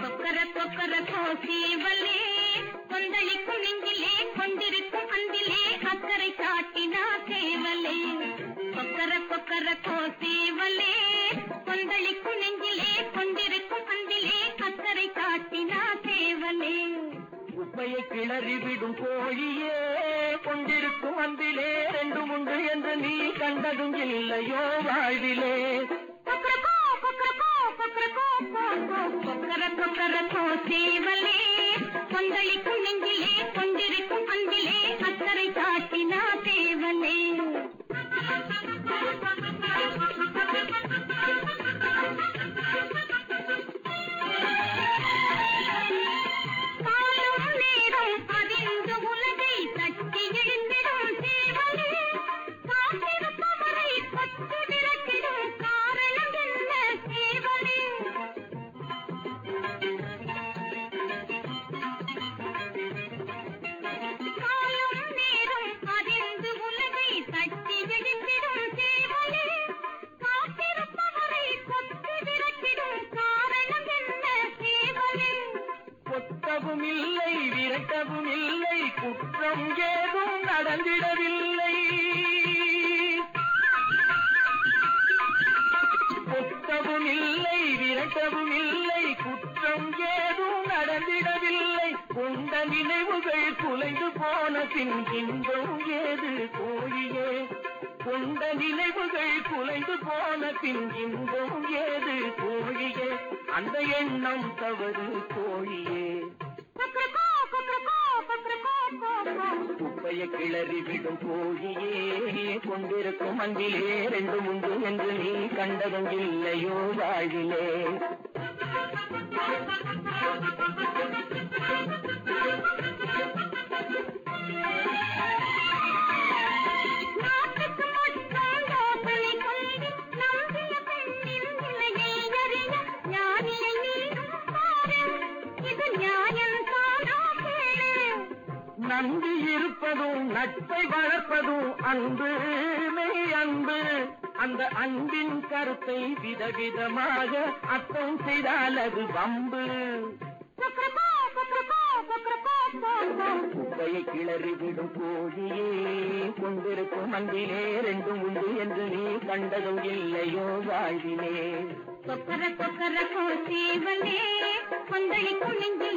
கொக்கர கொக்கர கோசீவலே கொந்தளிக்கும் நெஞ்சிலே கொண்டிருக்கும் அன்பிலே அக்கறை காட்டினா சேவலே. கொக்கர கொக்கர கோசீவலே கொந்தளிக்கும் நெஞ்சிலே கொண்டிருக்கும் அன்பிலே அக்கறை காட்டினா சேவலே. உப்பையை கிளறிவிடும் கோழியே கொண்டிருக்கும் அன்பிலே ரெண்டு உண்டு என்று நீ கண்டதும் இல்லையோ வாழ்விலே. கொக்கரக்கோ கொக்கரக்கோ கொக்கரக்கோ சீவலே. கோ இல்லை இல்லை குற்றம் ஏதும் நடந்திடவில்லை. கொத்தவும் இல்லை விரட்டவும் இல்லை குற்றம் ஏதும் நடந்திடவில்லை. கொண்ட நினைவுகள் குலைந்து போன பின் இன்பம் ஏது கோழியே கொண்ட நினைவுகள் குலைந்து போன பின் இன்பம் ஏது கோழியே அந்த எண்ணம் தவறு கோழியே. குப்பையை கிளறி விடும் கோழியே கொண்டிருக்கும் அன்பிலே ரெண்டு உண்டு என்று நீ கண்டதும் இல்லையோ வாழ்விலே. நாட்டுக்கு நன்றி இருப்பதும் நட்பை வளர்ப்பதும் அன்பு மெய் அன்பு. அந்த அன்பின் கருத்தை விதவிதமாக அர்த்தம் செய்தால் அது வம்பு. குப்பையை கிளறி விடும் கோழியே கொண்டிருக்கும் அன்பிலே ரெண்டும் உண்டு என்று நீ கண்டதும் இல்லையோ வாழ்விலே. கொக்கர கொக்கர கோசேவலே கொந்தளிக்கும் நெஞ்சிலே கொண்டிருக்கும்